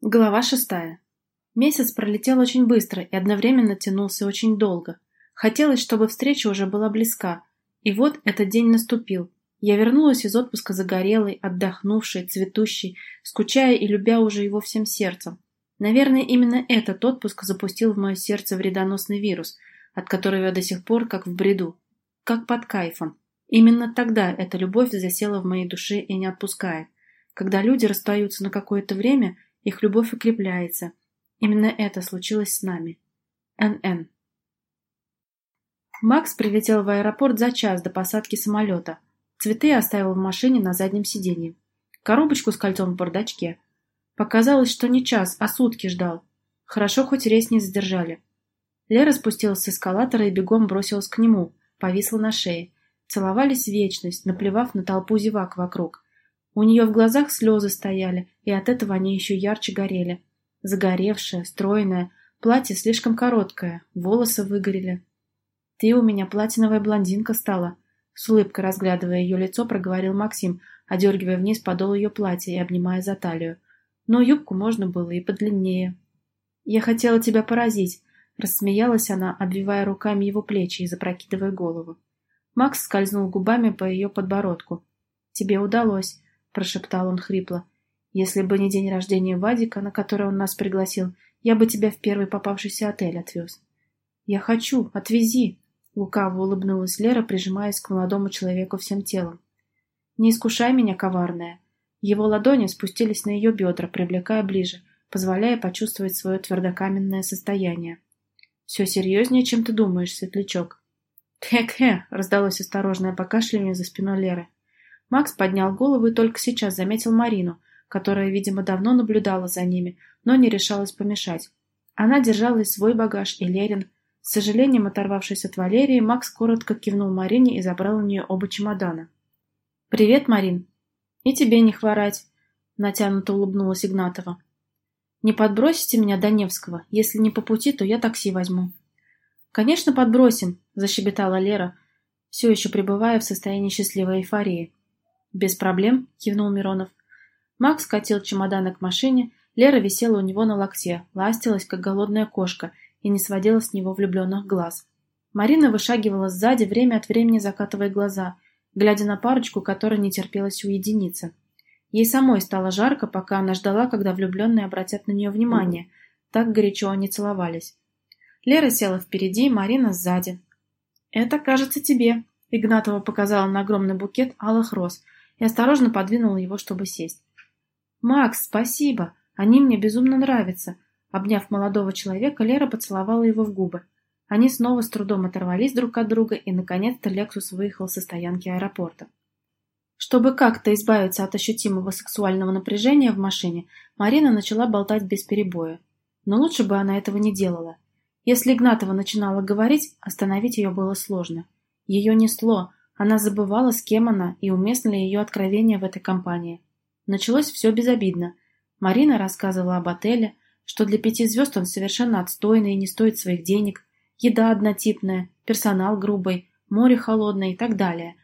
Глава шестая. Месяц пролетел очень быстро и одновременно тянулся очень долго. Хотелось, чтобы встреча уже была близка. И вот этот день наступил. Я вернулась из отпуска загорелой, отдохнувшей, цветущей, скучая и любя уже его всем сердцем. Наверное, именно этот отпуск запустил в мое сердце вредоносный вирус, от которого я до сих пор как в бреду, как под кайфом. Именно тогда эта любовь засела в моей душе и не отпускает. Когда люди расстаются на какое-то время – их любовь укрепляется. Именно это случилось с нами. Н.Н. Макс прилетел в аэропорт за час до посадки самолета. Цветы оставил в машине на заднем сиденье. Коробочку с кольцом в бардачке. Показалось, что не час, а сутки ждал. Хорошо, хоть рейс не задержали. Лера спустилась с эскалатора и бегом бросилась к нему, повисла на шее. Целовались вечность, наплевав на толпу зевак вокруг. У нее в глазах слезы стояли, и от этого они еще ярче горели. Загоревшая, стройная, платье слишком короткое, волосы выгорели. «Ты у меня платиновая блондинка стала», — с улыбкой разглядывая ее лицо, проговорил Максим, одергивая вниз подол ее платья и обнимая за талию. Но юбку можно было и подлиннее. «Я хотела тебя поразить», — рассмеялась она, обвивая руками его плечи и запрокидывая голову. Макс скользнул губами по ее подбородку. «Тебе удалось», — прошептал он хрипло. «Если бы не день рождения Вадика, на который он нас пригласил, я бы тебя в первый попавшийся отель отвез». «Я хочу, отвези!» — лукаво улыбнулась Лера, прижимаясь к молодому человеку всем телом. «Не искушай меня, коварная!» Его ладони спустились на ее бедра, привлекая ближе, позволяя почувствовать свое твердокаменное состояние. «Все серьезнее, чем ты думаешь, светлячок». «Хе-хе!» — раздалось осторожное покашливание за спиной Леры. Макс поднял голову и только сейчас заметил Марину, которая, видимо, давно наблюдала за ними, но не решалась помешать. Она держала и свой багаж, и Лерин. С сожалением оторвавшись от Валерии, Макс коротко кивнул Марине и забрал у нее оба чемодана. «Привет, Марин!» «И тебе не хворать!» — натянуто улыбнулась Игнатова. «Не подбросите меня до Невского. Если не по пути, то я такси возьму». «Конечно, подбросим!» — защебетала Лера, все еще пребывая в состоянии счастливой эйфории. «Без проблем», — кивнул Миронов. Макс катил чемоданы к машине, Лера висела у него на локте, ластилась, как голодная кошка, и не сводила с него влюбленных глаз. Марина вышагивала сзади, время от времени закатывая глаза, глядя на парочку, которая не терпелась уединиться. Ей самой стало жарко, пока она ждала, когда влюбленные обратят на нее внимание. Так горячо они целовались. Лера села впереди, Марина сзади. «Это, кажется, тебе», — Игнатова показала на огромный букет алых роз — и осторожно подвинула его, чтобы сесть. «Макс, спасибо! Они мне безумно нравятся!» Обняв молодого человека, Лера поцеловала его в губы. Они снова с трудом оторвались друг от друга, и, наконец-то, Лексус выехал со стоянки аэропорта. Чтобы как-то избавиться от ощутимого сексуального напряжения в машине, Марина начала болтать без перебоя. Но лучше бы она этого не делала. Если Игнатова начинала говорить, остановить ее было сложно. Ее несло, она забывала, с кем она и уместно ли ее откровения в этой компании. Началось все безобидно. Марина рассказывала об отеле, что для пяти звезд он совершенно отстойный и не стоит своих денег, еда однотипная, персонал грубый, море холодное и так далее.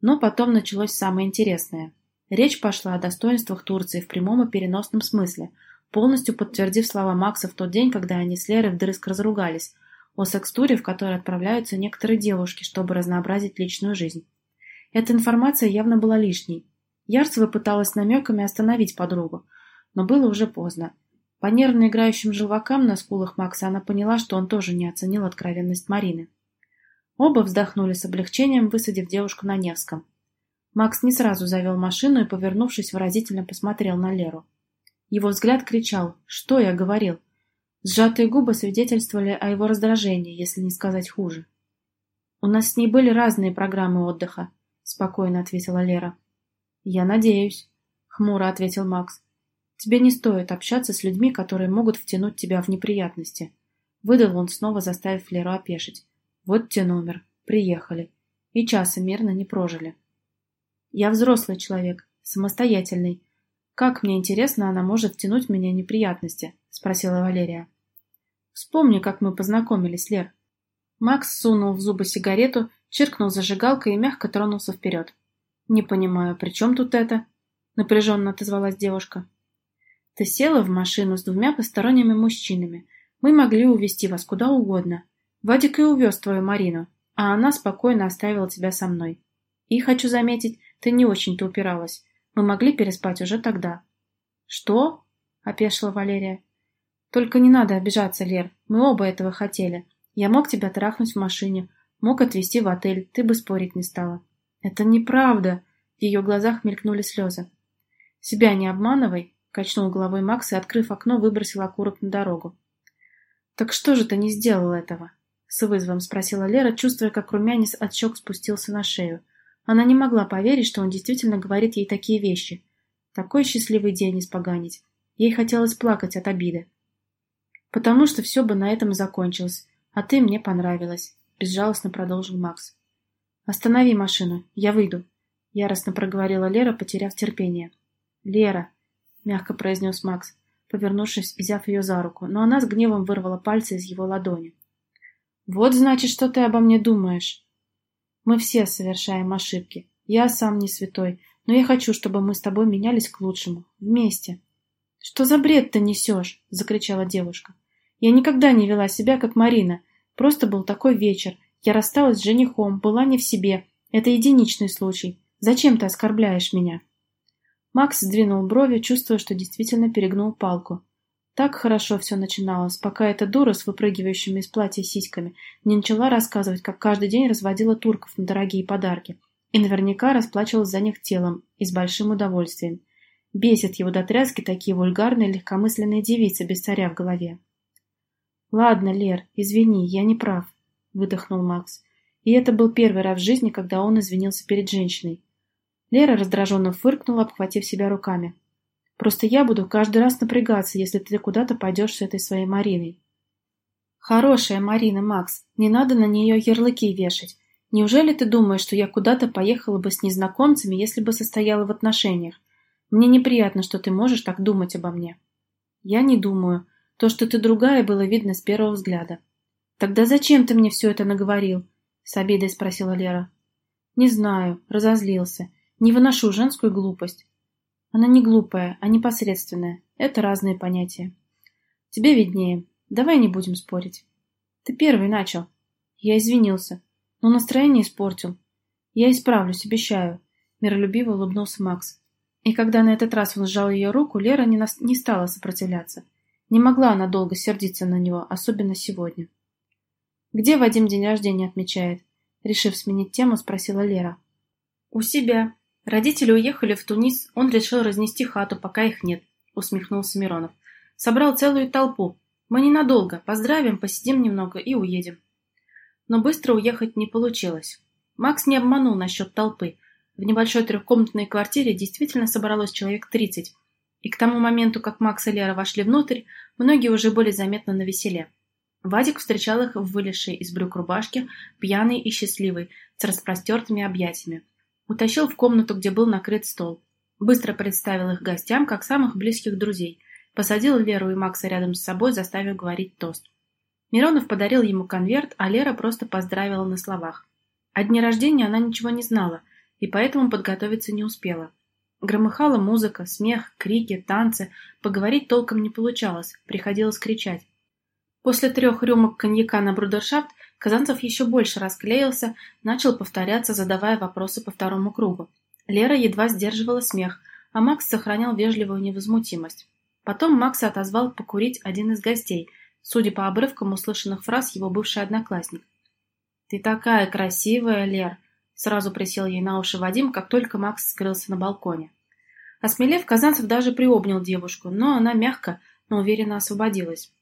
Но потом началось самое интересное. Речь пошла о достоинствах Турции в прямом и переносном смысле, полностью подтвердив слова Макса в тот день, когда они с Лерой вдрызг разругались, о секс-туре, в который отправляются некоторые девушки, чтобы разнообразить личную жизнь. Эта информация явно была лишней. Ярцева пыталась намеками остановить подругу, но было уже поздно. По нервно играющим желвакам на скулах Макса она поняла, что он тоже не оценил откровенность Марины. Оба вздохнули с облегчением, высадив девушку на Невском. Макс не сразу завел машину и, повернувшись, выразительно посмотрел на Леру. Его взгляд кричал «Что я говорил?». Сжатые губы свидетельствовали о его раздражении, если не сказать хуже. «У нас с ней были разные программы отдыха», — спокойно ответила Лера. «Я надеюсь», — хмуро ответил Макс. «Тебе не стоит общаться с людьми, которые могут втянуть тебя в неприятности». Выдал он снова, заставив Леру опешить. «Вот те номер. Приехали. И часа мирно не прожили». «Я взрослый человек, самостоятельный. Как мне интересно, она может втянуть меня в неприятности?» — спросила Валерия. Вспомни, как мы познакомились, Лер. Макс сунул в зубы сигарету, чиркнул зажигалкой и мягко тронулся вперед. «Не понимаю, при чем тут это?» — напряженно отозвалась девушка. Ты села в машину с двумя посторонними мужчинами. Мы могли увезти вас куда угодно. Вадик и увез твою Марину, а она спокойно оставила тебя со мной. И, хочу заметить, ты не очень-то упиралась. Мы могли переспать уже тогда. Что? — опешила Валерия. Только не надо обижаться, Лер. Мы оба этого хотели. Я мог тебя трахнуть в машине, мог отвезти в отель, ты бы спорить не стала. Это неправда. В ее глазах мелькнули слезы. Себя не обманывай, качнул головой Макс и, открыв окно, выбросил окурок на дорогу. Так что же ты не сделал этого? С вызовом спросила Лера, чувствуя, как румянец от щек спустился на шею. Она не могла поверить, что он действительно говорит ей такие вещи. Такой счастливый день испоганить. Ей хотелось плакать от обиды. «Потому что все бы на этом закончилось, а ты мне понравилась», — безжалостно продолжил Макс. «Останови машину, я выйду», — яростно проговорила Лера, потеряв терпение. «Лера», — мягко произнес Макс, повернувшись и взяв ее за руку, но она с гневом вырвала пальцы из его ладони. «Вот, значит, что ты обо мне думаешь», мы все совершаем ошибки. Я сам не святой, но я хочу, чтобы мы с тобой менялись к лучшему. Вместе. — Что за бред ты несешь? — закричала девушка. — Я никогда не вела себя, как Марина. Просто был такой вечер. Я рассталась с женихом, была не в себе. Это единичный случай. Зачем ты оскорбляешь меня? Макс сдвинул брови, чувствуя, что действительно перегнул палку. Так хорошо все начиналось, пока эта дура с выпрыгивающими из платья сиськами не начала рассказывать, как каждый день разводила турков на дорогие подарки, и наверняка расплачивалась за них телом и с большим удовольствием. Бесит его до тряски такие вульгарные легкомысленные девицы без царя в голове. «Ладно, Лер, извини, я не прав», — выдохнул Макс. И это был первый раз в жизни, когда он извинился перед женщиной. Лера раздраженно фыркнула, обхватив себя руками. Просто я буду каждый раз напрягаться, если ты куда-то пойдешь с этой своей Мариной. Хорошая Марина, Макс, не надо на нее ярлыки вешать. Неужели ты думаешь, что я куда-то поехала бы с незнакомцами, если бы состояла в отношениях? Мне неприятно, что ты можешь так думать обо мне. Я не думаю. То, что ты другая, было видно с первого взгляда. Тогда зачем ты мне все это наговорил? С обидой спросила Лера. Не знаю, разозлился. Не выношу женскую глупость. Она не глупая, а непосредственная. Это разные понятия. Тебе виднее. Давай не будем спорить. Ты первый начал. Я извинился, но настроение испортил. Я исправлюсь, обещаю. Миролюбиво улыбнулся Макс. И когда на этот раз он сжал ее руку, Лера не, нас... не стала сопротивляться. Не могла она долго сердиться на него, особенно сегодня. «Где Вадим день рождения отмечает?» Решив сменить тему, спросила Лера. «У себя», Родители уехали в Тунис, он решил разнести хату, пока их нет, усмехнулся Миронов. Собрал целую толпу. Мы ненадолго, поздравим, посидим немного и уедем. Но быстро уехать не получилось. Макс не обманул насчет толпы. В небольшой трехкомнатной квартире действительно собралось человек тридцать. И к тому моменту, как Макс и Лера вошли внутрь, многие уже были заметно навеселе. Вадик встречал их в вылезшей из брюк рубашке, пьяный и счастливый, с распростертыми объятиями. Утащил в комнату, где был накрыт стол. Быстро представил их гостям, как самых близких друзей. Посадил Леру и Макса рядом с собой, заставив говорить тост. Миронов подарил ему конверт, а Лера просто поздравила на словах. О дне рождения она ничего не знала, и поэтому подготовиться не успела. Громыхала музыка, смех, крики, танцы. Поговорить толком не получалось, приходилось кричать. После трех рюмок коньяка на брудершафт Казанцев еще больше расклеился, начал повторяться, задавая вопросы по второму кругу. Лера едва сдерживала смех, а Макс сохранял вежливую невозмутимость. Потом Макса отозвал покурить один из гостей, судя по обрывкам услышанных фраз его бывший одноклассник. «Ты такая красивая, Лер!» Сразу присел ей на уши Вадим, как только Макс скрылся на балконе. Осмелев, Казанцев даже приобнял девушку, но она мягко, но уверенно освободилась.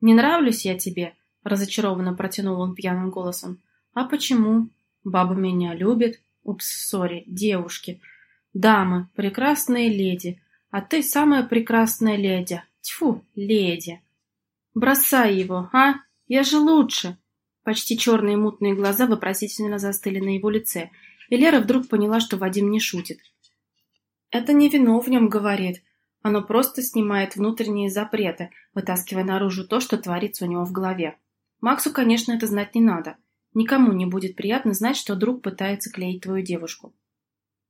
«Не нравлюсь я тебе?» — разочарованно протянул он пьяным голосом. «А почему? Баба меня любит. Упс, сори, девушки. Дамы, прекрасные леди. А ты самая прекрасная леди. Тьфу, леди. Бросай его, а? Я же лучше!» Почти черные мутные глаза вопросительно застыли на его лице, и Лера вдруг поняла, что Вадим не шутит. «Это не вино в нем говорит, оно просто снимает внутренние запреты, вытаскивая наружу то, что творится у него в голове. Максу, конечно, это знать не надо. Никому не будет приятно знать, что друг пытается клеить твою девушку.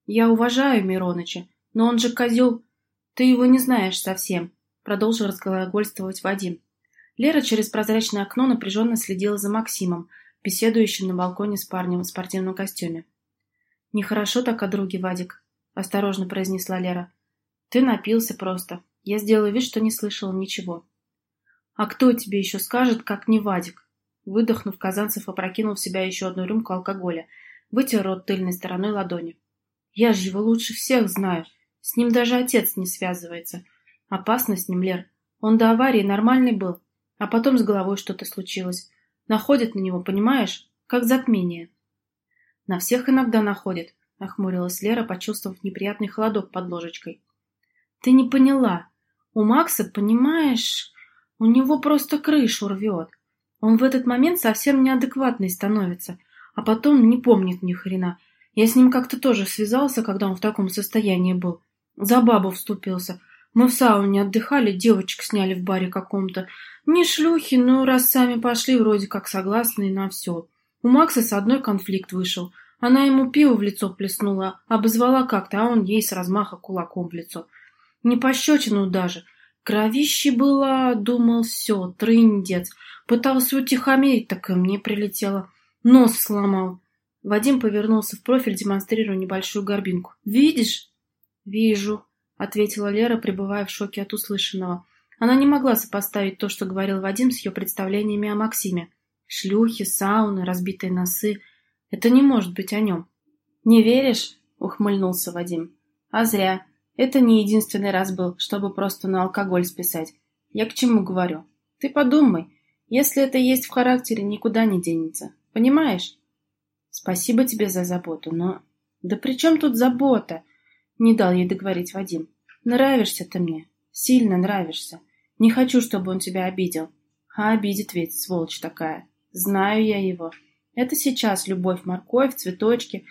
Я уважаю Мироныча, но он же козел. Ты его не знаешь совсем, продолжил разглагольствовать Вадим. Лера через прозрачное окно напряженно следила за Максимом, беседующим на балконе с парнем в спортивном костюме. «Нехорошо так о друге, Вадик», — осторожно произнесла Лера. «Ты напился просто. Я сделаю вид, что не слышала ничего». «А кто тебе еще скажет, как не Вадик?» Выдохнув, Казанцев опрокинул в себя еще одну рюмку алкоголя, вытер рот тыльной стороной ладони. «Я же его лучше всех знаю. С ним даже отец не связывается. Опасно с ним, Лер. Он до аварии нормальный был, а потом с головой что-то случилось. Находит на него, понимаешь? Как затмение. На всех иногда находит, нахмурилась Лера, почувствовав неприятный холодок под ложечкой. Ты не поняла. У Макса, понимаешь, у него просто крышу рвет. Он в этот момент совсем неадекватный становится, а потом не помнит ни хрена. Я с ним как-то тоже связался, когда он в таком состоянии был. За бабу вступился. Мы в сауне отдыхали, девочек сняли в баре каком-то. Не шлюхи, но раз сами пошли, вроде как согласны на все. У Макса с одной конфликт вышел. Она ему пиво в лицо плеснула, обозвала как-то, а он ей с размаха кулаком в лицо. Не пощечину даже. Кровище было, думал, все, трындец. Пытался утихомирить, так и мне прилетело. Нос сломал. Вадим повернулся в профиль, демонстрируя небольшую горбинку. «Видишь?» «Вижу», — ответила Лера, пребывая в шоке от услышанного. Она не могла сопоставить то, что говорил Вадим, с ее представлениями о Максиме. Шлюхи, сауны, разбитые носы — это не может быть о нем. «Не веришь?» — ухмыльнулся Вадим. «А зря. Это не единственный раз был, чтобы просто на алкоголь списать. Я к чему говорю? Ты подумай. Если это есть в характере, никуда не денется. Понимаешь?» «Спасибо тебе за заботу, но...» «Да при чем тут забота?» Не дал ей договорить Вадим. Нравишься ты мне. Сильно нравишься. Не хочу, чтобы он тебя обидел. А обидит ведь, сволочь такая. Знаю я его. Это сейчас любовь, морковь, цветочки.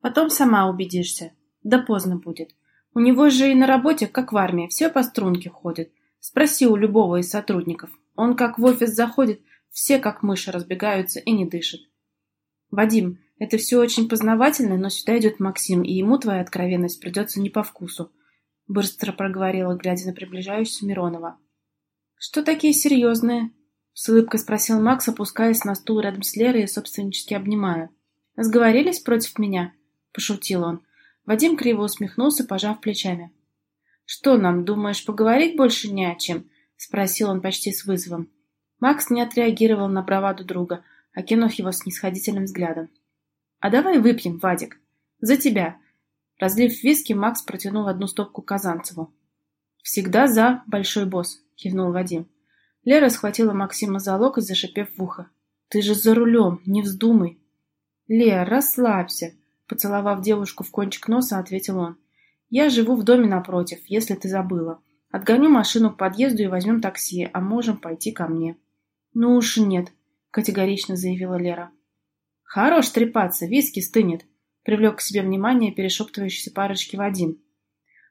Потом сама убедишься. Да поздно будет. У него же и на работе, как в армии, все по струнке ходит. Спроси у любого из сотрудников. Он как в офис заходит, все как мыши разбегаются и не дышат. Вадим, это все очень познавательно, но сюда идет Максим, и ему твоя откровенность придется не по вкусу. Быстро проговорила, глядя на приближающуюся Миронова. Что такие серьезные? С улыбкой спросил Макс, опускаясь на стул рядом с Лерой и собственнически обнимая. «Сговорились против меня?» – пошутил он. Вадим криво усмехнулся, пожав плечами. «Что нам, думаешь, поговорить больше не о чем?» – спросил он почти с вызовом. Макс не отреагировал на браваду друга, окинув его снисходительным взглядом. «А давай выпьем, Вадик. За тебя!» Разлив виски, Макс протянул одну стопку Казанцеву. «Всегда за, большой босс», — кивнул Вадим. Лера схватила Максима за локоть, зашипев в ухо. «Ты же за рулем, не вздумай!» «Лер, расслабься!» Поцеловав девушку в кончик носа, ответил он. «Я живу в доме напротив, если ты забыла. Отгоню машину к подъезду и возьмем такси, а можем пойти ко мне». «Ну уж нет», — категорично заявила Лера. «Хорош трепаться, виски стынет», — привлек к себе внимание перешептывающейся парочки Вадим.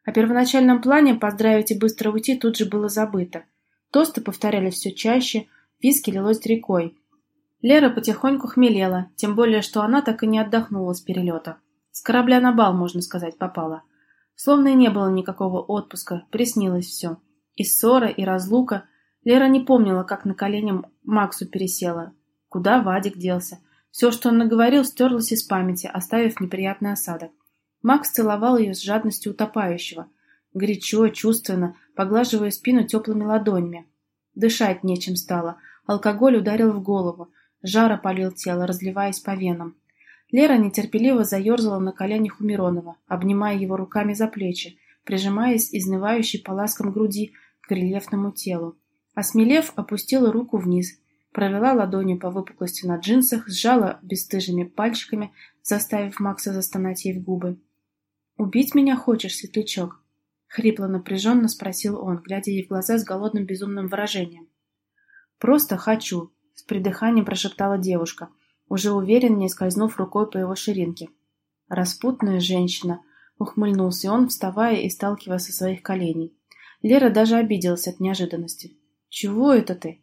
О первоначальном плане поздравить и быстро уйти тут же было забыто. Тосты повторяли все чаще, виски лилось рекой. Лера потихоньку хмелела, тем более, что она так и не отдохнула с перелета. С корабля на бал, можно сказать, попала. Словно и не было никакого отпуска, приснилось все. И ссора, и разлука. Лера не помнила, как на коленям Максу пересела. Куда Вадик делся? Все, что он наговорил, стерлось из памяти, оставив неприятный осадок. Макс целовал ее с жадностью утопающего, горячо, чувственно, поглаживая спину теплыми ладонями. Дышать нечем стало, алкоголь ударил в голову, жар опалил тело, разливаясь по венам. Лера нетерпеливо заерзала на коленях у Миронова, обнимая его руками за плечи, прижимаясь изнывающей по ласкам груди к рельефному телу. Осмелев, опустила руку вниз, провела ладонью по выпуклости на джинсах, сжала бесстыжими пальчиками, заставив Макса застонать ей в губы. «Убить меня хочешь, светлячок?» — хрипло напряженно спросил он, глядя ей в глаза с голодным безумным выражением. «Просто хочу», — с придыханием прошептала девушка, уже увереннее скользнув рукой по его ширинке. «Распутная женщина», — ухмыльнулся он, вставая и сталкиваясь со своих коленей. Лера даже обиделась от неожиданности. «Чего это ты?»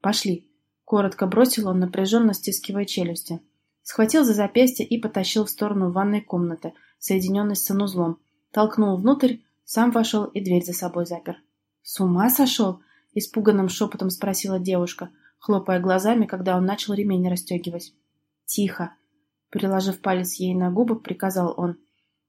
«Пошли», Коротко бросил он, напряженно стискивая челюсти. Схватил за запястье и потащил в сторону ванной комнаты, соединенной с санузлом. Толкнул внутрь, Сам вошел и дверь за собой запер. «С ума сошел?» — испуганным шепотом спросила девушка, хлопая глазами, когда он начал ремень расстегивать. «Тихо!» — приложив палец ей на губы, приказал он.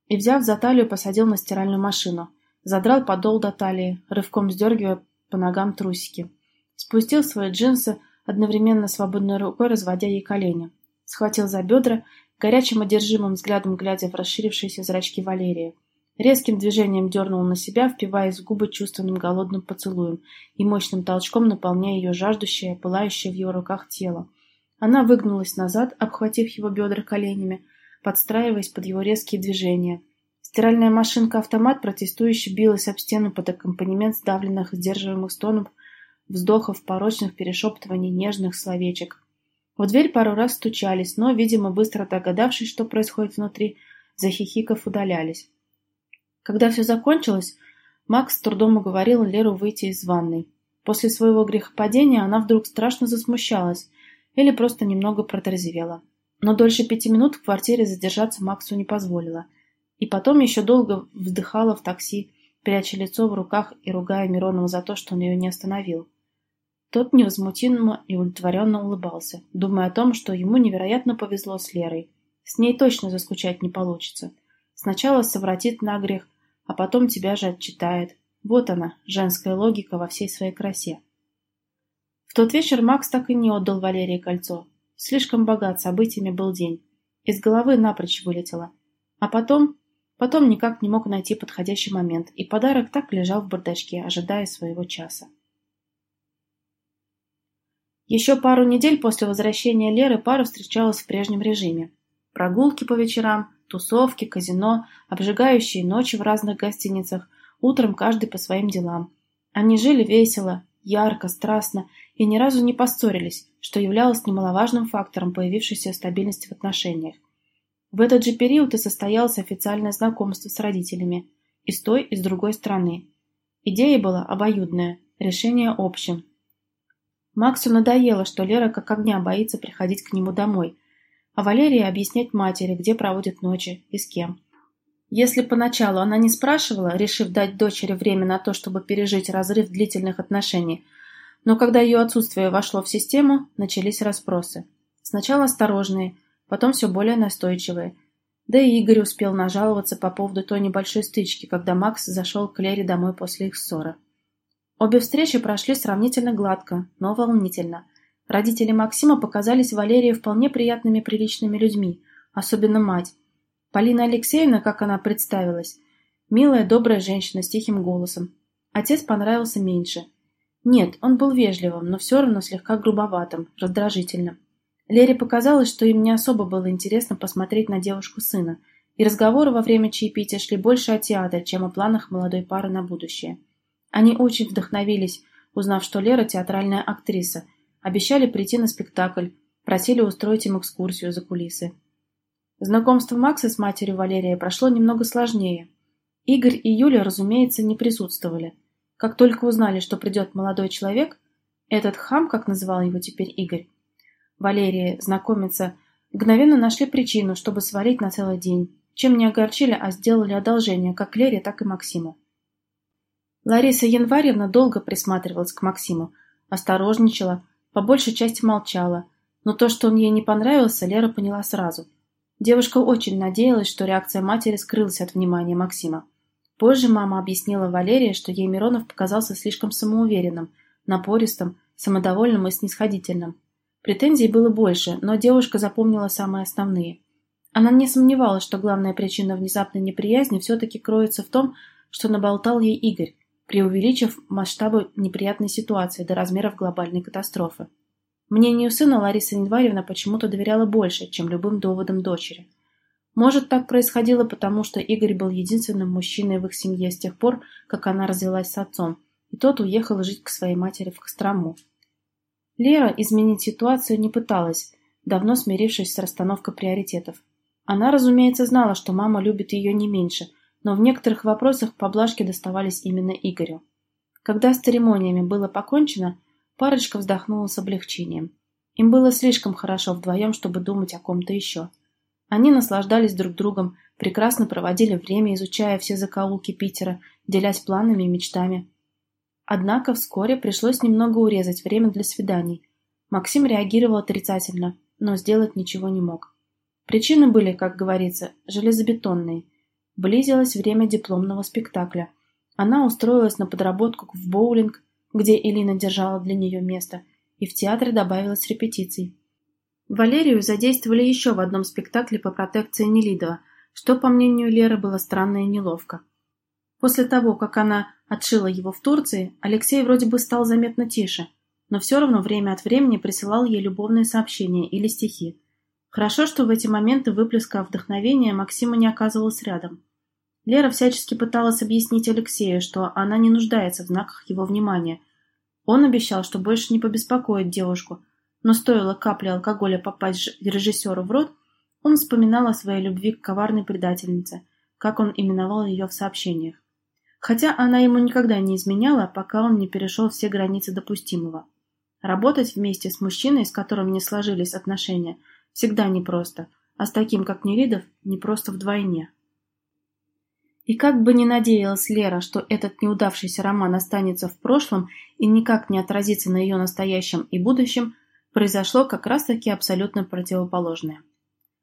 И, взяв за талию, посадил на стиральную машину. Задрал подол до талии, рывком сдергивая по ногам трусики. Спустил свои джинсы, одновременно свободной рукой разводя ей колени. Схватил за бедра, горячим одержимым взглядом глядя в расширившиеся зрачки Валерии. Резким движением дернул на себя, впиваясь в губы чувственным голодным поцелуем и мощным толчком наполняя ее жаждущее, пылающее в его руках тело. Она выгнулась назад, обхватив его бедра коленями, подстраиваясь под его резкие движения. Стиральная машинка-автомат протестующе билась об стену под аккомпанемент сдавленных, сдерживаемых стонов, вздохов, порочных перешептываний, нежных словечек. В дверь пару раз стучались, но, видимо, быстро догадавшись, что происходит внутри, захихиков удалялись. Когда все закончилось, Макс с трудом уговорил Леру выйти из ванной. После своего грехопадения она вдруг страшно засмущалась или просто немного протрезвела. Но дольше пяти минут в квартире задержаться Максу не позволила. И потом еще долго вздыхала в такси, пряча лицо в руках и ругая Миронова за то, что он ее не остановил. Тот невозмутимо и удовлетворенно улыбался, думая о том, что ему невероятно повезло с Лерой. С ней точно заскучать не получится. Сначала совратит на грех, а потом тебя же отчитает. Вот она, женская логика во всей своей красе. В тот вечер Макс так и не отдал Валерии кольцо. Слишком богат событиями был день. Из головы напрочь вылетело. А потом... Потом никак не мог найти подходящий момент, и подарок так лежал в бардачке, ожидая своего часа. Еще пару недель после возвращения Леры пара встречалась в прежнем режиме. Прогулки по вечерам, тусовки, казино, обжигающие ночи в разных гостиницах, утром каждый по своим делам. Они жили весело, ярко, страстно и ни разу не поссорились, что являлось немаловажным фактором появившейся стабильности в отношениях. В этот же период и состоялось официальное знакомство с родителями и с той, и с другой стороны. Идея была обоюдная, решение общим, Максу надоело, что Лера как огня боится приходить к нему домой, а Валерия объяснять матери, где проводит ночи и с кем. Если поначалу она не спрашивала, решив дать дочери время на то, чтобы пережить разрыв длительных отношений, но когда ее отсутствие вошло в систему, начались расспросы. Сначала осторожные, потом все более настойчивые. Да и Игорь успел нажаловаться по поводу той небольшой стычки, когда Макс зашел к Лере домой после их ссоры. Обе встречи прошли сравнительно гладко, но волнительно. Родители Максима показались Валерии вполне приятными приличными людьми, особенно мать. Полина Алексеевна, как она представилась, милая, добрая женщина с тихим голосом. Отец понравился меньше. Нет, он был вежливым, но все равно слегка грубоватым, раздражительным. Лере показалось, что им не особо было интересно посмотреть на девушку сына, и разговоры во время чаепития шли больше о театре, чем о планах молодой пары на будущее. Они очень вдохновились, узнав, что Лера театральная актриса. Обещали прийти на спектакль, просили устроить им экскурсию за кулисы. Знакомство Макса с матерью Валерия прошло немного сложнее. Игорь и Юля, разумеется, не присутствовали. Как только узнали, что придет молодой человек, этот хам, как называл его теперь Игорь, Валерия, знакомиться, мгновенно нашли причину, чтобы свалить на целый день, чем не огорчили, а сделали одолжение как Лере, так и Максиму. Лариса Январьевна долго присматривалась к Максиму, осторожничала, по большей части молчала, но то, что он ей не понравился, Лера поняла сразу. Девушка очень надеялась, что реакция матери скрылась от внимания Максима. Позже мама объяснила Валерии, что ей Миронов показался слишком самоуверенным, напористым, самодовольным и снисходительным. Претензий было больше, но девушка запомнила самые основные. Она не сомневалась, что главная причина внезапной неприязни все-таки кроется в том, что наболтал ей Игорь, преувеличив масштабы неприятной ситуации до размеров глобальной катастрофы. Мнению сына Лариса Январевна почему-то доверяла больше, чем любым доводам дочери. Может, так происходило потому, что Игорь был единственным мужчиной в их семье с тех пор, как она развелась с отцом, и тот уехал жить к своей матери в Кострому. Лера изменить ситуацию не пыталась, давно смирившись с расстановкой приоритетов. Она, разумеется, знала, что мама любит ее не меньше – но в некоторых вопросах поблажки доставались именно Игорю. Когда с церемониями было покончено, парочка вздохнула с облегчением. Им было слишком хорошо вдвоем, чтобы думать о ком-то еще. Они наслаждались друг другом, прекрасно проводили время, изучая все закоулки Питера, делясь планами и мечтами. Однако вскоре пришлось немного урезать время для свиданий. Максим реагировал отрицательно, но сделать ничего не мог. Причины были, как говорится, железобетонные. Близилось время дипломного спектакля. Она устроилась на подработку в боулинг, где Элина держала для нее место, и в театре добавилось репетиций. Валерию задействовали еще в одном спектакле по протекции Нелидова, что, по мнению Леры, было странно и неловко. После того, как она отшила его в Турции, Алексей вроде бы стал заметно тише, но все равно время от времени присылал ей любовные сообщения или стихи. Хорошо, что в эти моменты выплеска вдохновения Максима не оказывалась рядом. Лера всячески пыталась объяснить Алексею, что она не нуждается в знаках его внимания. Он обещал, что больше не побеспокоит девушку, но стоило капле алкоголя попасть режиссеру в рот, он вспоминал о своей любви к коварной предательнице, как он именовал ее в сообщениях. Хотя она ему никогда не изменяла, пока он не перешел все границы допустимого. Работать вместе с мужчиной, с которым не сложились отношения, всегда непросто, а с таким, как Нелидов, непросто вдвойне. И как бы ни надеялась Лера, что этот неудавшийся роман останется в прошлом и никак не отразится на ее настоящем и будущем, произошло как раз-таки абсолютно противоположное.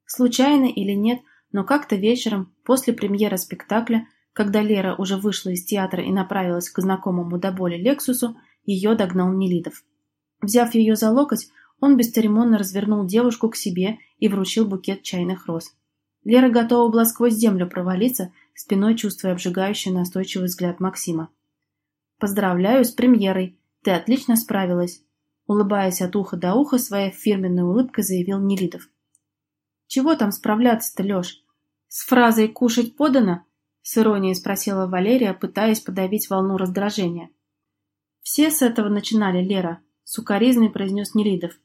Случайно или нет, но как-то вечером, после премьеры спектакля, когда Лера уже вышла из театра и направилась к знакомому до боли Лексусу, ее догнал Нелидов. Взяв ее за локоть, он бесцеремонно развернул девушку к себе и вручил букет чайных роз. Лера готова была сквозь землю провалиться, спиной чувствуя обжигающий настойчивый взгляд Максима. «Поздравляю с премьерой! Ты отлично справилась!» Улыбаясь от уха до уха, своей фирменной улыбкой заявил Нелидов. «Чего там справляться-то, Леш? С фразой «кушать подано»?» С иронией спросила Валерия, пытаясь подавить волну раздражения. «Все с этого начинали, Лера», — сукоризный произнес Нелидов.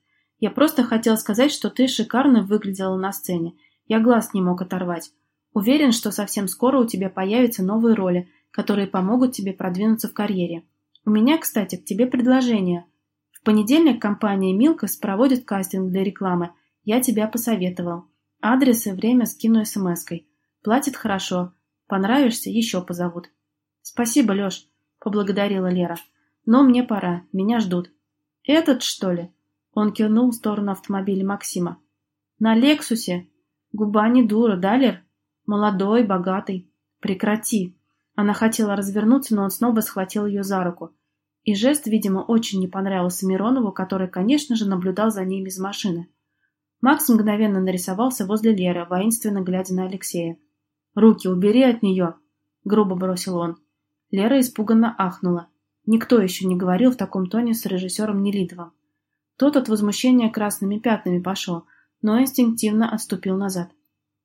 «Я просто хотел сказать, что ты шикарно выглядела на сцене. Я глаз не мог оторвать. Уверен, что совсем скоро у тебя появятся новые роли, которые помогут тебе продвинуться в карьере. У меня, кстати, к тебе предложение. В понедельник компания «Милкос» проводит кастинг для рекламы. Я тебя посоветовал. Адрес и время скину смс-кой. Платит хорошо. Понравишься, еще позовут. Спасибо, Леш, поблагодарила Лера. Но мне пора, меня ждут. Этот, что ли? Он кивнул в сторону автомобиля Максима. На Лексусе. Губа не дура, да, Лер? Молодой, богатый. Прекрати. Она хотела развернуться, но он снова схватил ее за руку. И жест, видимо, очень не понравился Миронову, который, конечно же, наблюдал за ними из машины. Макс мгновенно нарисовался возле Леры, воинственно глядя на Алексея. «Руки убери от нее!» — грубо бросил он. Лера испуганно ахнула. Никто еще не говорил в таком тоне с режиссером Нелидовым. Тот от возмущения красными пятнами пошел, но инстинктивно отступил назад.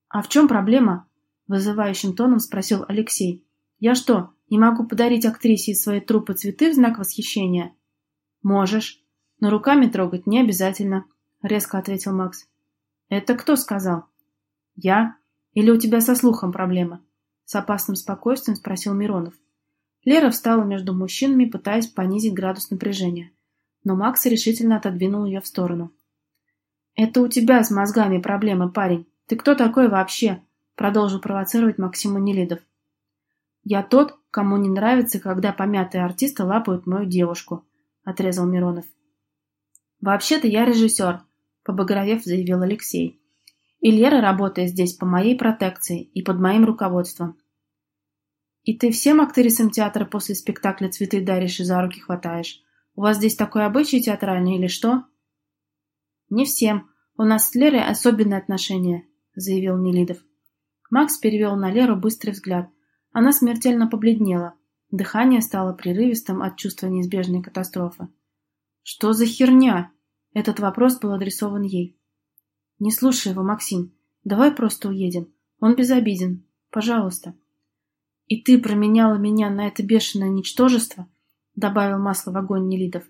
«А в чем проблема?» — вызывающим тоном спросил Алексей. «Я что, не могу подарить актрисе из своей труппы цветы в знак восхищения?» «Можешь, но руками трогать не обязательно», — резко ответил Макс. «Это кто сказал?» «Я. Или у тебя со слухом проблема?» С опасным спокойствием спросил Миронов. Лера встала между мужчинами, пытаясь понизить градус напряжения. Но Макс решительно отодвинул ее в сторону. «Это у тебя с мозгами проблемы, парень. Ты кто такой вообще?» Продолжил провоцировать Максима Нелидов. «Я тот, кому не нравится, когда помятые артисты лапают мою девушку», — отрезал Миронов. «Вообще-то я режиссер», — побагровев заявил Алексей. И Лера работает здесь по моей протекции и под моим руководством. И ты всем актрисам театра после спектакля цветы даришь и за руки хватаешь? У вас здесь такой обычай театральный или что? Не всем. У нас с Лерой особенные отношения, заявил Нелидов. Макс перевел на Леру быстрый взгляд. Она смертельно побледнела. Дыхание стало прерывистым от чувства неизбежной катастрофы. «Что за херня?» Этот вопрос был адресован ей. Не слушай его, Максим. Давай просто уедем. Он безобиден. Пожалуйста. И ты променяла меня на это бешеное ничтожество? Добавил масло в огонь Нелидов.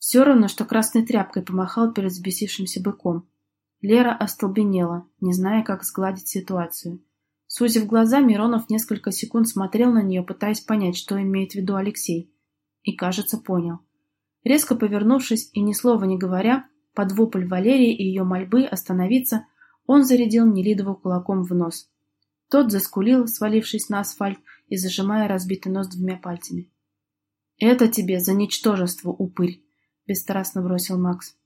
Все равно, что красной тряпкой помахал перед взбесившимся быком. Лера остолбенела, не зная, как сгладить ситуацию. Сузив глаза, Миронов несколько секунд смотрел на нее, пытаясь понять, что имеет в виду Алексей. И, кажется, понял. Резко повернувшись и ни слова не говоря, под вопль Валерии и ее мольбы остановиться, он зарядил Нелидову кулаком в нос. Тот заскулил, свалившись на асфальт и зажимая разбитый нос двумя пальцами. «Это тебе за ничтожество, упырь!» — бесстрастно бросил Макс.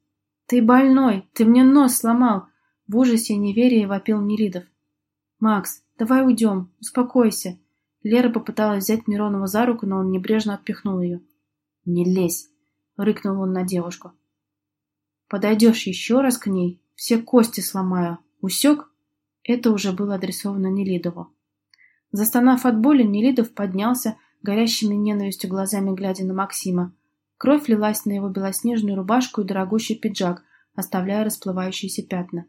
«Ты больной! Ты мне нос сломал!» В ужасе и неверии вопил Нелидов. «Макс, давай уйдем, успокойся!» Лера попыталась взять Миронова за руку, но он небрежно отпихнул ее. «Не лезь!» — рыкнул он на девушку. «Подойдешь еще раз к ней, все кости сломаю. Усек?» Это уже было адресовано Нелидову. Застонав от боли, Нелидов поднялся, горящими ненавистью глазами глядя на Максима. Кровь лилась на его белоснежную рубашку и дорогущий пиджак, оставляя расплывающиеся пятна.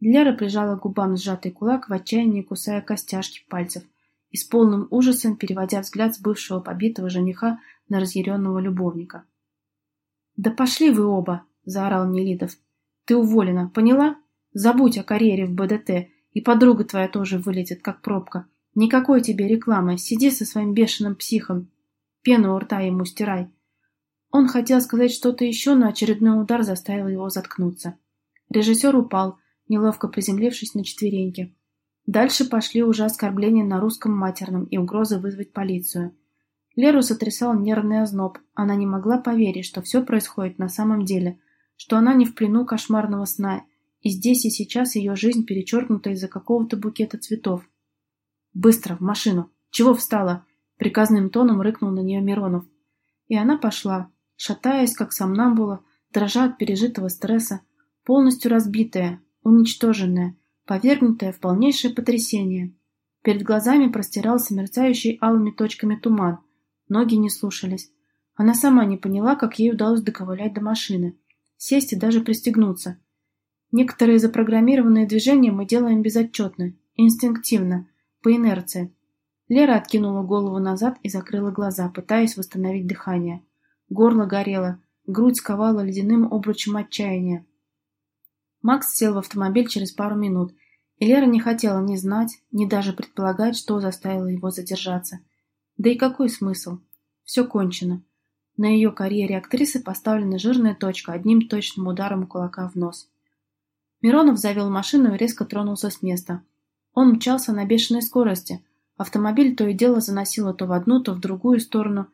Лера прижала к губам сжатый кулак, в отчаянии кусая костяшки пальцев и с полным ужасом переводя взгляд с бывшего побитого жениха на разъяренного любовника. «Да пошли вы оба!» — заорал Нелидов. «Ты уволена, поняла? Забудь о карьере в БДТ, и подруга твоя тоже вылетит, как пробка. Никакой тебе рекламы, сиди со своим бешеным психом. Пену у рта ему стирай». Он хотел сказать что-то еще, но очередной удар заставил его заткнуться. Режиссер упал, неловко приземлившись на четвереньки. Дальше пошли уже оскорбления на русском матерном и угрозы вызвать полицию. Леру сотрясал нервный озноб. Она не могла поверить, что все происходит на самом деле, что она не в плену кошмарного сна, и здесь и сейчас ее жизнь перечеркнута из-за какого-то букета цветов. «Быстро, в машину! Чего встала?» Приказным тоном рыкнул на нее Миронов. И она пошла, шатаясь, как сомнамбула, дрожа от пережитого стресса, полностью разбитая, уничтоженная, повергнутая в полнейшее потрясение. Перед глазами простирался мерцающий алыми точками туман. Ноги не слушались. Она сама не поняла, как ей удалось доковылять до машины. Сесть и даже пристегнуться. Некоторые запрограммированные движения мы делаем безотчетно, инстинктивно, по инерции. Лера откинула голову назад и закрыла глаза, пытаясь восстановить дыхание. Горло горело, грудь сковала ледяным обручем отчаяния. Макс сел в автомобиль через пару минут, и Лера не хотела ни знать, ни даже предполагать, что заставило его задержаться. Да и какой смысл? Все кончено. На ее карьере актрисы поставлена жирная точка одним точным ударом кулака в нос. Миронов завел машину и резко тронулся с места. Он мчался на бешеной скорости. Автомобиль то и дело заносило то в одну, то в другую сторону,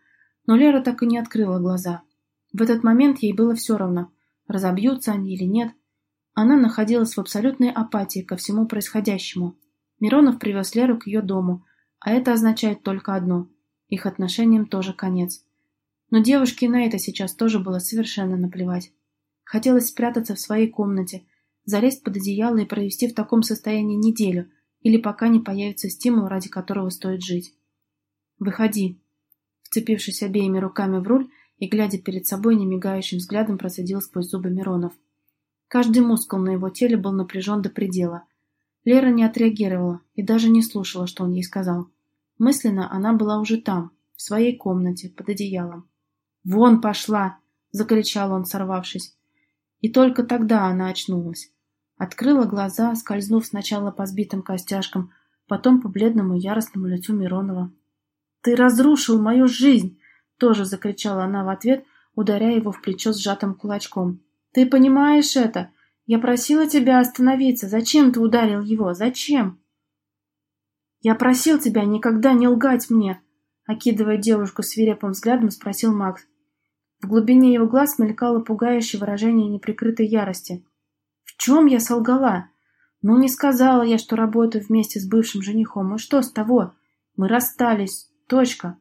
но Лера так и не открыла глаза. В этот момент ей было все равно, разобьются они или нет – она находилась в абсолютной апатии ко всему происходящему. Миронов привез Леру к ее дому, а это означает только одно – их отношениям тоже конец. Но девушке на это сейчас тоже было совершенно наплевать. Хотелось спрятаться в своей комнате, залезть под одеяло и провести в таком состоянии неделю, или пока не появится стимул, ради которого стоит жить. «Выходи!» Вцепившись обеими руками в руль и глядя перед собой немигающим взглядом, процедил сквозь зубы Миронов. Каждый мускул на его теле был напряжен до предела. Лера не отреагировала и даже не слушала, что он ей сказал. Мысленно она была уже там, в своей комнате, под одеялом. «Вон пошла!» — закричал он, сорвавшись. И только тогда она очнулась. Открыла глаза, скользнув сначала по сбитым костяшкам, потом по бледному яростному лицу Миронова. «Ты разрушил мою жизнь!» — тоже закричала она в ответ, ударяя его в плечо сжатым кулачком. Ты понимаешь это? Я просила тебя остановиться. Зачем ты ударил его? Зачем? Я просил тебя никогда не лгать мне, окидывая девушку свирепым взглядом, спросил Макс. В глубине его глаз мелькало пугающее выражение неприкрытой ярости. Чем я солгала? Ну, не сказала я, что работаю вместе с бывшим женихом. И что с того? Мы расстались. Точка.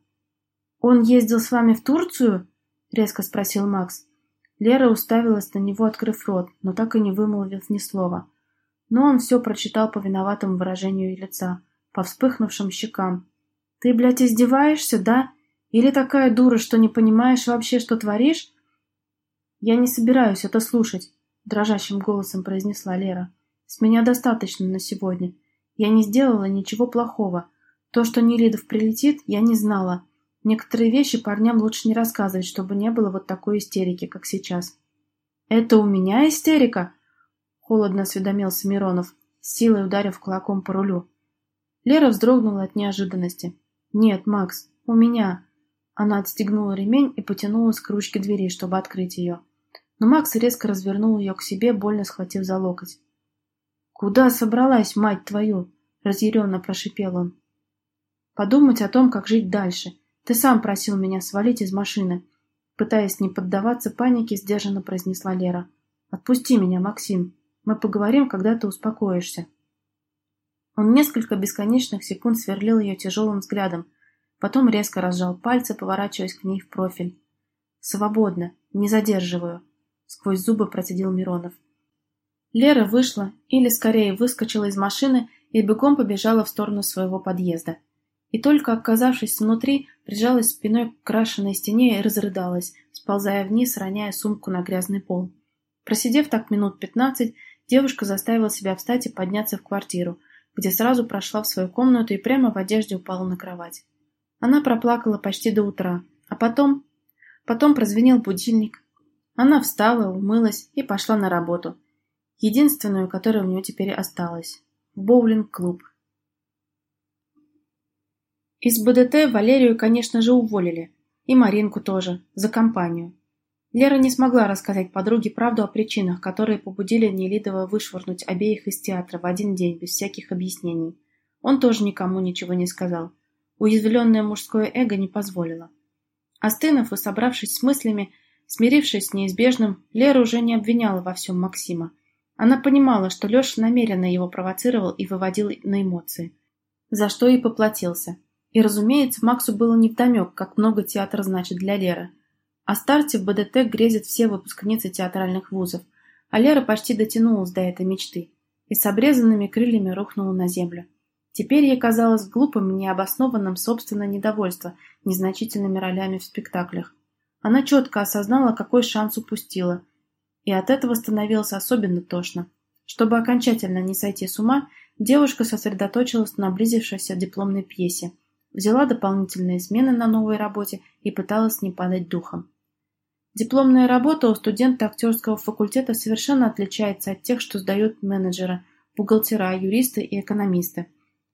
Он ездил с вами в Турцию? Резко спросил Макс. Лера уставилась на него, открыв рот, но так и не вымолвив ни слова. Но он все прочитал по виноватому выражению лица, по вспыхнувшим щекам. «Ты, блядь, издеваешься, да? Или такая дура, что не понимаешь вообще, что творишь?» «Я не собираюсь это слушать», — дрожащим голосом произнесла Лера. «С меня достаточно на сегодня. Я не сделала ничего плохого. То, что Нелидов прилетит, я не знала. Некоторые вещи парням лучше не рассказывать, чтобы не было вот такой истерики, как сейчас. «Это у меня истерика?» — холодно осведомился Миронов, силой ударив кулаком по рулю. Лера вздрогнула от неожиданности. «Нет, Макс, у меня». Она отстегнула ремень и потянулась к ручке двери, чтобы открыть ее. Но Макс резко развернул ее к себе, больно схватив за локоть. «Куда собралась, мать твою?» — разъяренно прошипел он. «Подумать о том, как жить дальше. Ты сам просил меня свалить из машины». Пытаясь не поддаваться панике, сдержанно произнесла Лера. «Отпусти меня, Максим. Мы поговорим, когда ты успокоишься». Он несколько бесконечных секунд сверлил ее тяжелым взглядом, потом резко разжал пальцы, поворачиваясь к ней в профиль. «Свободно, не задерживаю», — сквозь зубы процедил Миронов. Лера вышла, или скорее выскочила из машины и бегом побежала в сторону своего подъезда. И только оказавшись внутри, прижалась спиной к крашенной стене и разрыдалась, сползая вниз, роняя сумку на грязный пол. Просидев так минут пятнадцать, девушка заставила себя встать и подняться в квартиру, где сразу прошла в свою комнату и прямо в одежде упала на кровать. Она проплакала почти до утра, а потом... Потом прозвенел будильник. Она встала, умылась и пошла на работу. Единственную, которая у нее теперь осталась. В боулинг-клуб. Из БДТ Валерию, конечно же, уволили. И Маринку тоже. За компанию. Лера не смогла рассказать подруге правду о причинах, которые побудили Нелидова вышвырнуть обеих из театра в один день без всяких объяснений. Он тоже никому ничего не сказал. Уязвленное мужское эго не позволило. Остынув и собравшись с мыслями, смирившись с неизбежным, Лера уже не обвиняла во всем Максима. Она понимала, что Леша намеренно его провоцировал и выводил на эмоции, за что и поплатился. И, разумеется, Максу было невдомек, как много театр значит для Леры – о старте в БДТ грезят все выпускницы театральных вузов, а Лера почти дотянулась до этой мечты и с обрезанными крыльями рухнула на землю. Теперь ей казалось глупым и необоснованным собственное недовольство незначительными ролями в спектаклях. Она четко осознала, какой шанс упустила, и от этого становилось особенно тошно. Чтобы окончательно не сойти с ума, девушка сосредоточилась на близившейся дипломной пьесе, взяла дополнительные смены на новой работе и пыталась не падать духом. Дипломная работа у студента актерского факультета совершенно отличается от тех, что сдают менеджеры, бухгалтера, юристы и экономисты.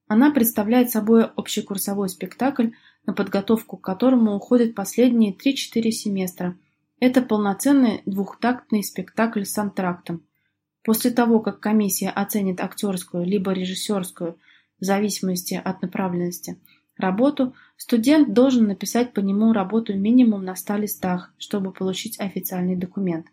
Она представляет собой общекурсовой спектакль, на подготовку к которому уходят последние 3-4 семестра. Это полноценный двухтактный спектакль с антрактом. После того, как комиссия оценит актерскую либо режиссерскую, в зависимости от направленности, работу, студент должен написать по нему работу минимум на 100 листах, чтобы получить официальный документ.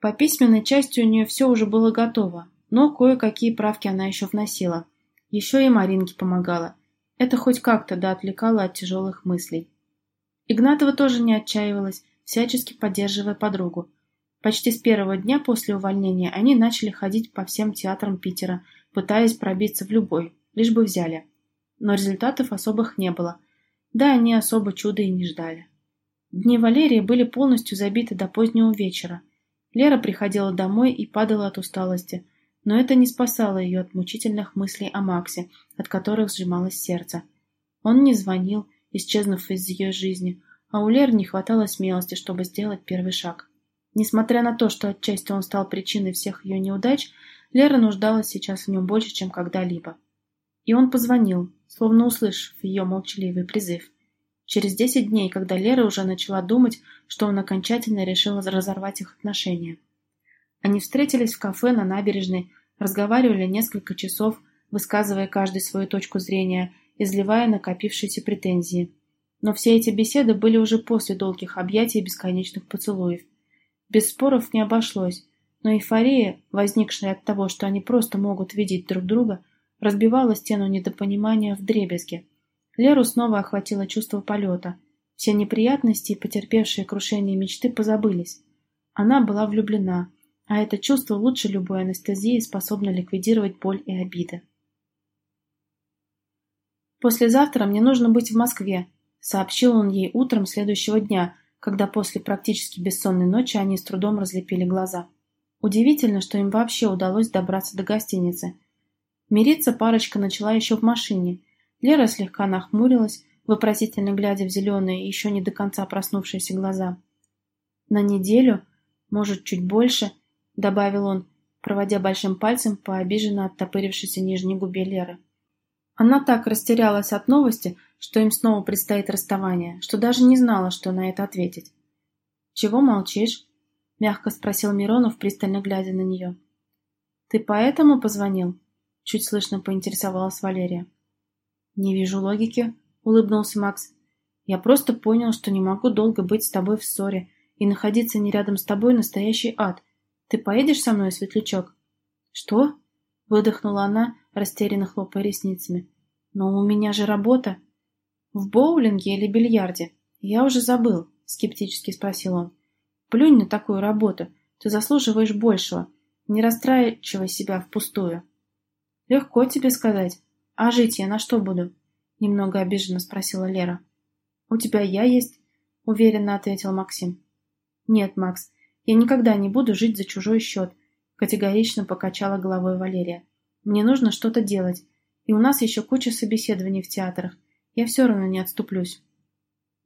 По письменной части у нее все уже было готово, но кое-какие правки она еще вносила. Еще и Маринке помогала. Это хоть как-то да отвлекало от тяжелых мыслей. Игнатова тоже не отчаивалась, всячески поддерживая подругу. Почти с первого дня после увольнения они начали ходить по всем театрам Питера, пытаясь пробиться в любой, лишь бы взяли но результатов особых не было. Да, они особо чуда и не ждали. Дни Валерии были полностью забиты до позднего вечера. Лера приходила домой и падала от усталости, но это не спасало ее от мучительных мыслей о Максе, от которых сжималось сердце. Он не звонил, исчезнув из ее жизни, а у Леры не хватало смелости, чтобы сделать первый шаг. Несмотря на то, что отчасти он стал причиной всех ее неудач, Лера нуждалась сейчас в нем больше, чем когда-либо. И он позвонил, словно услышав ее молчаливый призыв. Через десять дней, когда Лера уже начала думать, что он окончательно решил разорвать их отношения. Они встретились в кафе на набережной, разговаривали несколько часов, высказывая каждый свою точку зрения, изливая накопившиеся претензии. Но все эти беседы были уже после долгих объятий и бесконечных поцелуев. Без споров не обошлось, но эйфория, возникшая от того, что они просто могут видеть друг друга, разбивала стену недопонимания в дребезге. Леру снова охватило чувство полета. Все неприятности и потерпевшие крушение мечты позабылись. Она была влюблена, а это чувство лучше любой анестезии способно ликвидировать боль и обиды. «Послезавтра мне нужно быть в Москве», — сообщил он ей утром следующего дня, когда после практически бессонной ночи они с трудом разлепили глаза. Удивительно, что им вообще удалось добраться до гостиницы — Мириться парочка начала еще в машине. Лера слегка нахмурилась, вопросительно глядя в зеленые, еще не до конца проснувшиеся глаза. «На неделю? Может, чуть больше?» — добавил он, проводя большим пальцем по обиженно оттопырившейся нижней губе Леры. Она так растерялась от новости, что им снова предстоит расставание, что даже не знала, что на это ответить. «Чего молчишь?» — мягко спросил Миронов, пристально глядя на нее. «Ты поэтому позвонил?» Чуть слышно поинтересовалась Валерия. Не вижу логики, улыбнулся Макс. Я просто понял, что не могу долго быть с тобой в ссоре, и находиться не рядом с тобой настоящий ад. Ты поедешь со мной, Светлячок? Что? Выдохнула она, растерянно хлопая ресницами. Но у меня же работа. В боулинге или бильярде? Я уже забыл, скептически спросил он. Плюнь на такую работу. Ты заслуживаешь большего. Не расстраивай себя впустую. Легко тебе сказать. А жить я на что буду? Немного обиженно спросила Лера. У тебя я есть, уверенно ответил Максим. Нет, Макс, я никогда не буду жить за чужой счет, категорично покачала головой Валерия. Мне нужно что-то делать, и у нас еще куча собеседований в театрах. Я все равно не отступлюсь.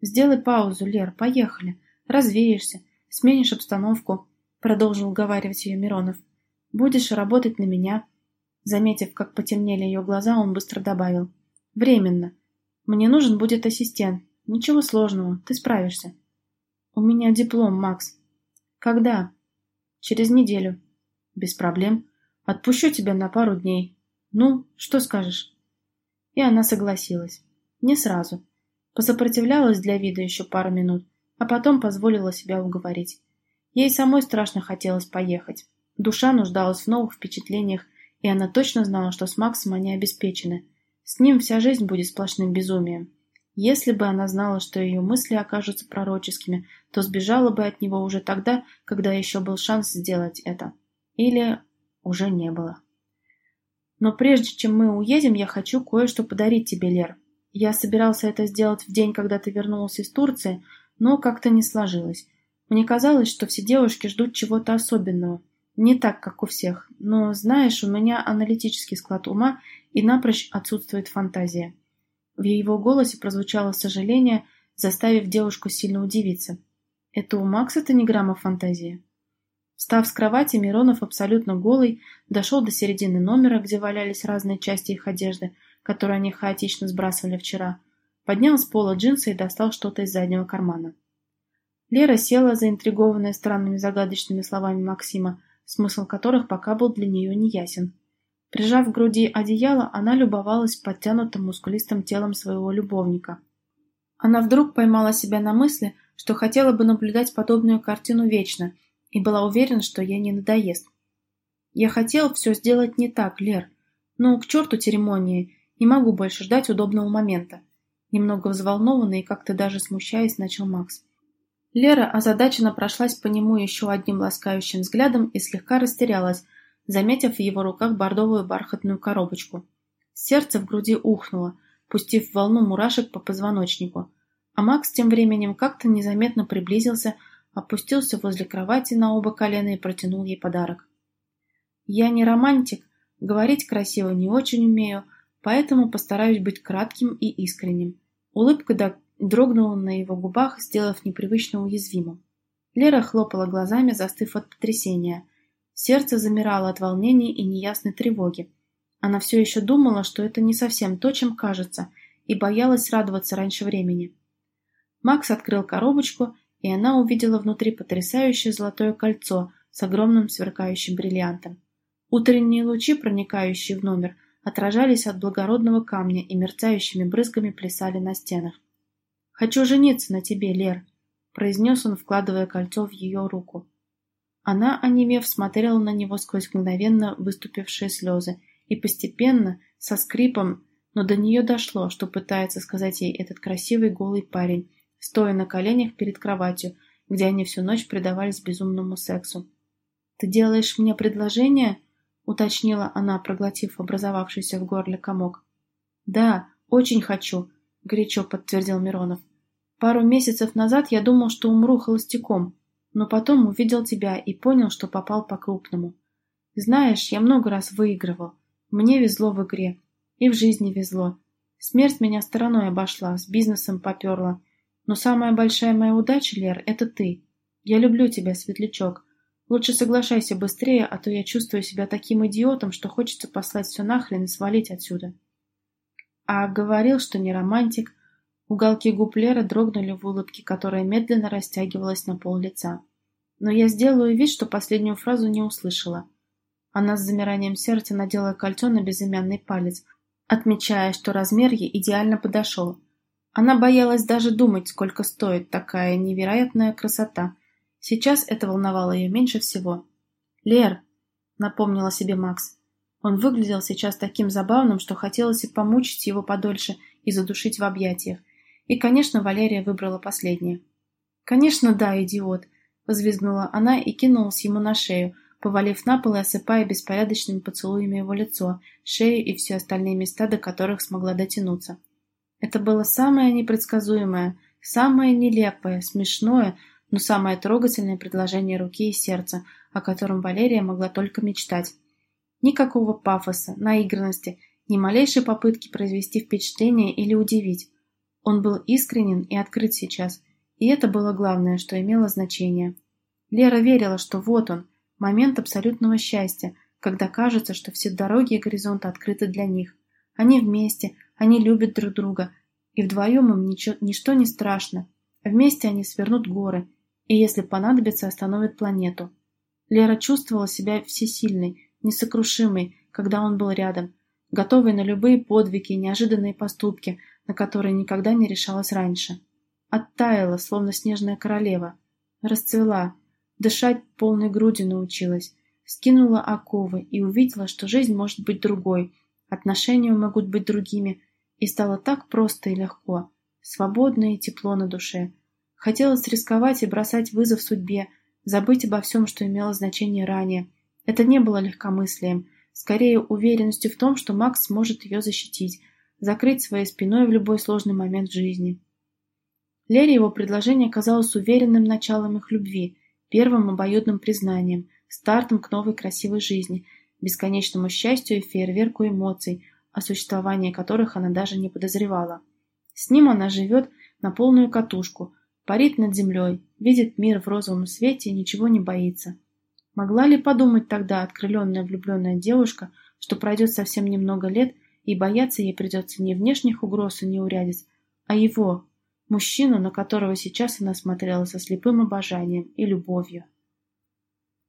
Сделай паузу, Лер, поехали. Развеешься, сменишь обстановку, продолжил уговаривать ее Миронов. Будешь работать на меня. Заметив, как потемнели ее глаза, он быстро добавил. Временно. Мне нужен будет ассистент. Ничего сложного, ты справишься. У меня диплом, Макс. Когда? Через неделю. Без проблем. Отпущу тебя на пару дней. Ну, что скажешь? И она согласилась. Не сразу. Посопротивлялась для вида еще пару минут, а потом позволила себя уговорить. Ей самой страшно хотелось поехать. Душа нуждалась в новых впечатлениях, и она точно знала, что с Максом они обеспечены. С ним вся жизнь будет сплошным безумием. Если бы она знала, что ее мысли окажутся пророческими, то сбежала бы от него уже тогда, когда еще был шанс сделать это. Или уже не было. Но прежде чем мы уедем, я хочу кое-что подарить тебе, Лер. Я собирался это сделать в день, когда ты вернулся из Турции, но как-то не сложилось. Мне казалось, что все девушки ждут чего-то особенного. Не так, как у всех. Но, знаешь, у меня аналитический склад ума и напрочь отсутствует фантазия. В его голосе прозвучало сожаление, заставив девушку сильно удивиться. Это у Макса-то не грамма фантазии. Встав с кровати, Миронов абсолютно голый дошел до середины номера, где валялись разные части их одежды, которые они хаотично сбрасывали вчера, поднял с пола джинсы и достал что-то из заднего кармана. Лера села, заинтригованная странными загадочными словами Максима, смысл которых пока был для нее неясен. Прижав к груди одеяло, она любовалась подтянутым мускулистым телом своего любовника. Она вдруг поймала себя на мысли, что хотела бы наблюдать подобную картину вечно, и была уверена, что ей не надоест. Я хотел все сделать не так, Лер. Ну, к черту церемонии, не могу больше ждать удобного момента. Немного взволнованный и как-то даже смущаясь, начал Макс. Лера озадаченно прошлась по нему еще одним ласкающим взглядом и слегка растерялась, заметив в его руках бордовую бархатную коробочку. Сердце в груди ухнуло, пустив волну мурашек по позвоночнику. А Макс тем временем как-то незаметно приблизился, опустился возле кровати на оба колена и протянул ей подарок. «Я не романтик, говорить красиво не очень умею, поэтому постараюсь быть кратким и искренним». Улыбка дрогнула на его губах, сделав непривычно уязвимым. Лера хлопала глазами, застыв от потрясения. Сердце замирало от волнения и неясной тревоги. Она все еще думала, что это не совсем то, чем кажется, и боялась радоваться раньше времени. Макс открыл коробочку, и она увидела внутри потрясающее золотое кольцо с огромным сверкающим бриллиантом. Утренние лучи, проникающие в номер, отражались от благородного камня и мерцающими брызгами плясали на стенах. «Хочу жениться на тебе, Лер», — произнес он, вкладывая кольцо в ее руку. Она, онемев, смотрела на него сквозь мгновенно выступившие слезы, и постепенно, со скрипом, но до нее дошло, что пытается сказать ей этот красивый голый парень, стоя на коленях перед кроватью, где они всю ночь предавались безумному сексу. «Ты делаешь мне предложение?» — уточнила она, проглотив образовавшийся в горле комок. «Да, очень хочу», — горячо подтвердил Миронов. «Пару месяцев назад я думал, что умру холостяком, но потом увидел тебя и понял, что попал по-крупному. Знаешь, я много раз выигрывал. Мне везло в игре. И в жизни везло. Смерть меня стороной обошла, с бизнесом поперла. Но самая большая моя удача, Лер, это ты. Я люблю тебя, светлячок. Лучше соглашайся быстрее, а то я чувствую себя таким идиотом, что хочется послать все нахрен и свалить отсюда. А говорил, что не романтик, Уголки губ Леры дрогнули в улыбке, которая медленно растягивалась на пол лица. Но я сделаю вид, что последнюю фразу не услышала. Она с замиранием сердца надела кольцо на безымянный палец, отмечая, что размер ей идеально подошел. Она боялась даже думать, сколько стоит такая невероятная красота. Сейчас это волновало ее меньше всего. «Лер», — напомнила себе Макс. Он выглядел сейчас таким забавным, что хотелось и помучить его подольше и задушить в объятиях. И, конечно, Валерия выбрала последнее. «Конечно, да, идиот», — взвизгнула она и кинулась ему на шею, повалив на пол и осыпая беспорядочными поцелуями его лицо, шею и все остальные места, до которых смогла дотянуться. Это было самое непредсказуемое, самое нелепое, смешное, но самое трогательное предложение руки и сердца, о котором Валерия могла только мечтать. Никакого пафоса, наигранности, ни малейшей попытки произвести впечатление или удивить. Он был искренен и открыт сейчас, и это было главное, что имело значение. Лера верила, что вот он, момент абсолютного счастья, когда кажется, что все дороги и горизонты открыты для них. Они вместе, они любят друг друга, и вдвоем им ничего, ничто не страшно. Вместе они свернут горы, и если понадобится, остановят планету. Лера чувствовала себя всесильной, несокрушимой, когда он был рядом, готовой на любые подвиги и неожиданные поступки, на которые никогда не решалась раньше. Оттаяла, словно снежная королева. Расцвела, дышать полной грудью научилась, скинула оковы и увидела, что жизнь может быть другой, отношения могут быть другими, и стало так просто и легко, свободно и тепло на душе. Хотелось рисковать и бросать вызов судьбе, забыть обо всем, что имело значение ранее. Это не было легкомыслием, скорее уверенностью в том, что Макс сможет ее защитить, закрыть своей спиной в любой сложный момент жизни. Лере его предложение казалось уверенным началом их любви, первым обоюдным признанием, стартом к новой красивой жизни, бесконечному счастью и фейерверку эмоций, о существовании которых она даже не подозревала. С ним она живет на полную катушку, парит над землей, видит мир в розовом свете и ничего не боится. Могла ли подумать тогда открыленная влюбленная девушка, что пройдет совсем немного лет, и бояться ей придется не внешних угроз и неурядиц, а его, мужчину, на которого сейчас она смотрела со слепым обожанием и любовью.